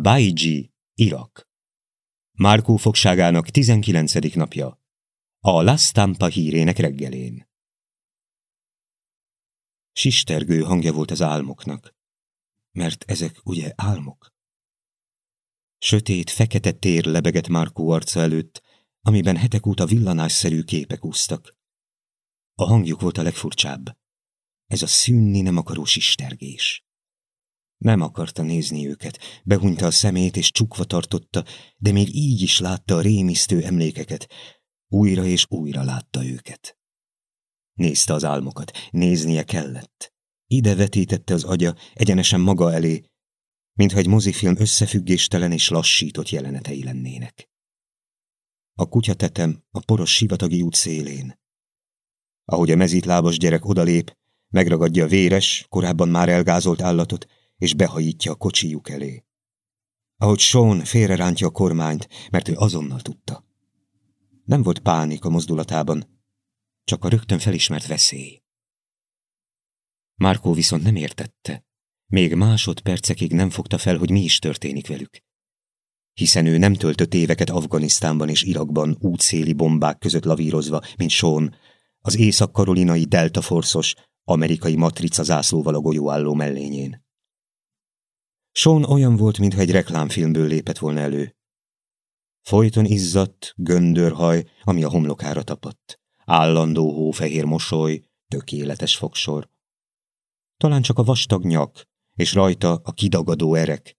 Baiji, Irak. Márkó fogságának 19. napja. A Las Tampa hírének reggelén. Sistergő hangja volt az álmoknak, mert ezek ugye álmok. Sötét, fekete tér lebegett Márkó arca előtt, amiben hetek óta villanásszerű képek úsztak. A hangjuk volt a legfurcsább. Ez a szűnni nem akaró sistergés. Nem akarta nézni őket, behunyta a szemét és csukva tartotta, de még így is látta a rémisztő emlékeket. Újra és újra látta őket. Nézte az álmokat, néznie kellett. Ide vetítette az agya, egyenesen maga elé, mintha egy mozifilm összefüggéstelen és lassított jelenetei lennének. A kutyatetem a poros sivatagi út szélén. Ahogy a mezítlábas gyerek odalép, megragadja a véres, korábban már elgázolt állatot, és behajítja a kocsijuk elé. Ahogy Sean félrerántja a kormányt, mert ő azonnal tudta. Nem volt pánik a mozdulatában, csak a rögtön felismert veszély. Márkó viszont nem értette. Még másodpercekig nem fogta fel, hogy mi is történik velük. Hiszen ő nem töltött éveket Afganisztánban és Irakban útszéli bombák között lavírozva, mint Sean, az észak-karolinai Delta Force-os, amerikai matrica zászlóval a golyóálló mellényén. Sean olyan volt, mintha egy reklámfilmből lépett volna elő. Folyton izzadt, göndörhaj, ami a homlokára tapadt. Állandó hófehér mosoly, tökéletes fogsor. Talán csak a vastag nyak, és rajta a kidagadó erek,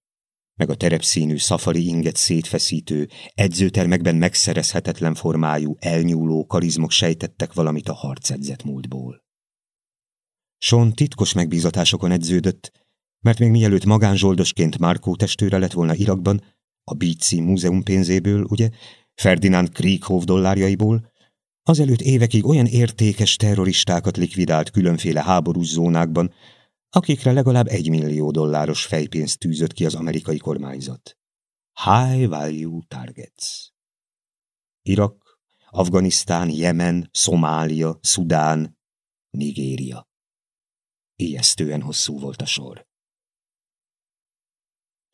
meg a terepszínű szafari inget szétfeszítő, edzőtermekben megszerezhetetlen formájú, elnyúló karizmok sejtettek valamit a harcedzett múltból. Sean titkos megbízatásokon edződött, mert még mielőtt magánzsoldosként Márkó testőre lett volna Irakban, a Beatsy múzeum pénzéből, ugye, Ferdinand Krieghoff dollárjaiból, azelőtt évekig olyan értékes terroristákat likvidált különféle háborús zónákban, akikre legalább egy millió dolláros fejpénzt tűzött ki az amerikai kormányzat. High value targets. Irak, Afganisztán, Jemen, Szomália, Szudán, Nigéria. Ijesztően hosszú volt a sor.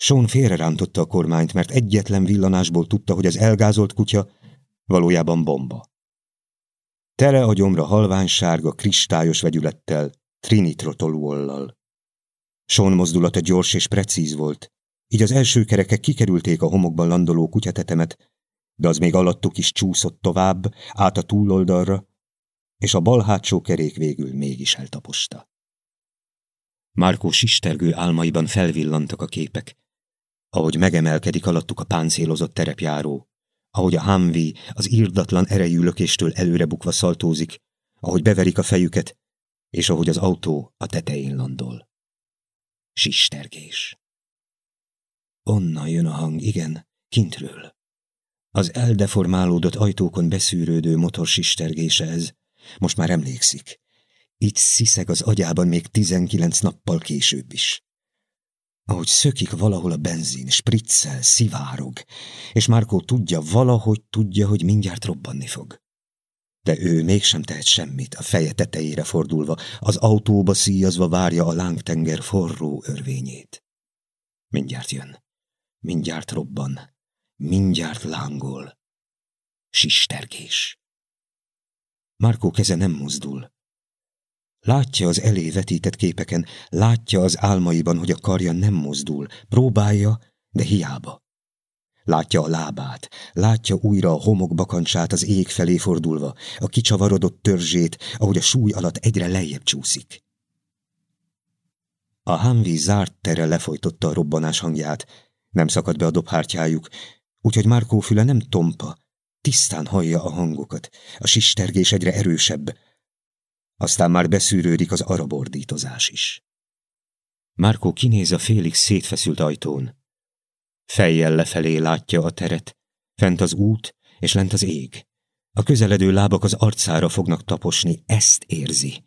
Sean félrerántotta a kormányt, mert egyetlen villanásból tudta, hogy az elgázolt kutya valójában bomba. Tele a gyomra halványsárga, kristályos vegyülettel, trinitrotoluollal. Sean mozdulata gyors és precíz volt, így az első kerekek kikerülték a homokban landoló kutyatetemet, de az még alattuk is csúszott tovább, át a túloldalra, és a bal hátsó kerék végül mégis eltaposta. Márkó sistergő álmaiban felvillantak a képek, ahogy megemelkedik alattuk a páncélozott terepjáró, ahogy a Humvee az írdatlan erejű lökéstől előre bukva szaltózik, ahogy beverik a fejüket, és ahogy az autó a tetején landol. Sistergés. Onnan jön a hang, igen, kintről. Az eldeformálódott ajtókon beszűrődő motor sistergése ez. Most már emlékszik. Itt sziszeg az agyában még tizenkilenc nappal később is ahogy szökik valahol a benzin, spriccel, szivárog, és Márkó tudja, valahogy tudja, hogy mindjárt robbanni fog. De ő mégsem tehet semmit, a feje tetejére fordulva, az autóba szíjazva várja a lángtenger forró örvényét. Mindjárt jön, mindjárt robban, mindjárt lángol. Sistergés. Márkó keze nem mozdul, Látja az elé vetített képeken, látja az álmaiban, hogy a karja nem mozdul, próbálja, de hiába. Látja a lábát, látja újra a homok bakancsát az ég felé fordulva, a kicsavarodott törzsét, ahogy a súly alatt egyre lejjebb csúszik. A Humvee zárt tere lefolytotta a robbanás hangját, nem szakadt be a dobhártyájuk, úgyhogy Márkó füle nem tompa, tisztán hallja a hangokat, a sistergés egyre erősebb, aztán már beszűrődik az arabordítozás is. Márkó kinéz a félig szétfeszült ajtón. Fejjel lefelé látja a teret, fent az út, és lent az ég. A közeledő lábak az arcára fognak taposni, ezt érzi.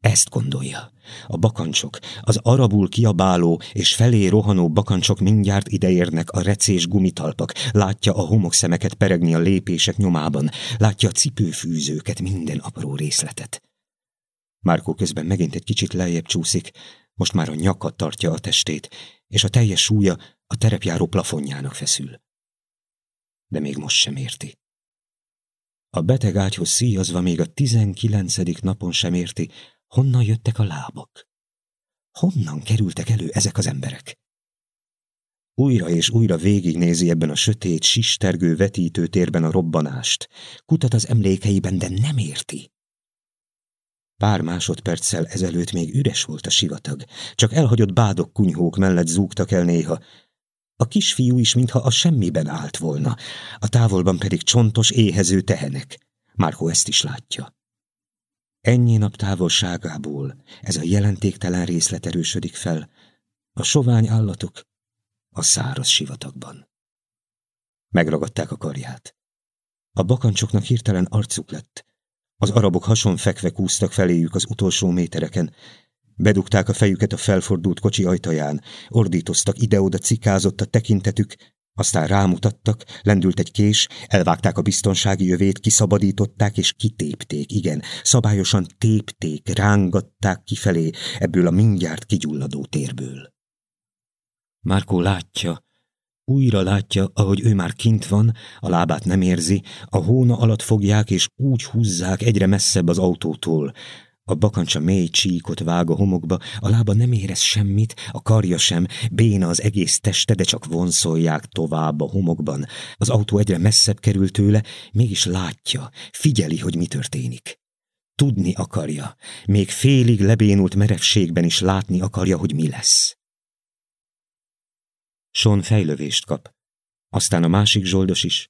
Ezt gondolja. A bakancsok, az arabul kiabáló és felé rohanó bakancsok mindjárt ideérnek a recés gumitalpak, látja a homokszemeket peregni a lépések nyomában, látja a cipőfűzőket, minden apró részletet. Márkó közben megint egy kicsit lejjebb csúszik, most már a nyakat tartja a testét, és a teljes súlya a terepjáró plafonjának feszül. De még most sem érti. A beteg ágyhoz szíjazva még a tizenkilencedik napon sem érti, honnan jöttek a lábak. Honnan kerültek elő ezek az emberek? Újra és újra végignézi ebben a sötét, sistergő vetítőtérben a robbanást. Kutat az emlékeiben, de nem érti. Pár másodperccel ezelőtt még üres volt a sivatag, csak elhagyott bádok kunyhók mellett zúgtak el néha. A kisfiú is, mintha a semmiben állt volna, a távolban pedig csontos, éhező tehenek. Márko ezt is látja. Ennyi nap távolságából ez a jelentéktelen részlet erősödik fel. A sovány állatok a száraz sivatagban. Megragadták a karját. A bakancsoknak hirtelen arcuk lett, az arabok hason fekve kúztak feléjük az utolsó métereken. Bedugták a fejüket a felfordult kocsi ajtaján, ordítoztak ide-oda, cikázott a tekintetük, aztán rámutattak, lendült egy kés, elvágták a biztonsági jövét, kiszabadították és kitépték, igen, szabályosan tépték, rángatták kifelé ebből a mindjárt kigyulladó térből. Márkó látja, újra látja, ahogy ő már kint van, a lábát nem érzi, a hóna alatt fogják és úgy húzzák egyre messzebb az autótól. A bakancsa mély csíkot vág a homokba, a lába nem érez semmit, a karja sem, béna az egész teste, de csak vonszolják tovább a homokban. Az autó egyre messzebb kerül tőle, mégis látja, figyeli, hogy mi történik. Tudni akarja, még félig lebénult merevségben is látni akarja, hogy mi lesz. Son fejlövést kap, aztán a másik zsoldos is,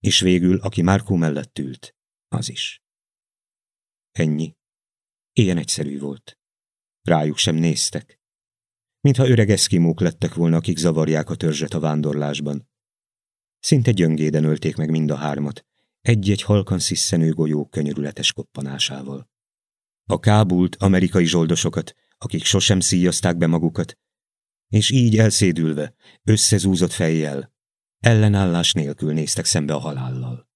és végül, aki Márkó mellett ült, az is. Ennyi. Ilyen egyszerű volt. Rájuk sem néztek. Mintha öreg eszkimók lettek volna, akik zavarják a törzset a vándorlásban. Szinte gyöngéden ölték meg mind a hármat, egy-egy halkan sziszenő golyó könyörületes koppanásával. A kábult amerikai zsoldosokat, akik sosem szíjazták be magukat, és így elszédülve, összezúzott fejjel, ellenállás nélkül néztek szembe a halállal.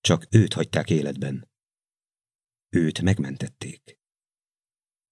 Csak őt hagyták életben. Őt megmentették.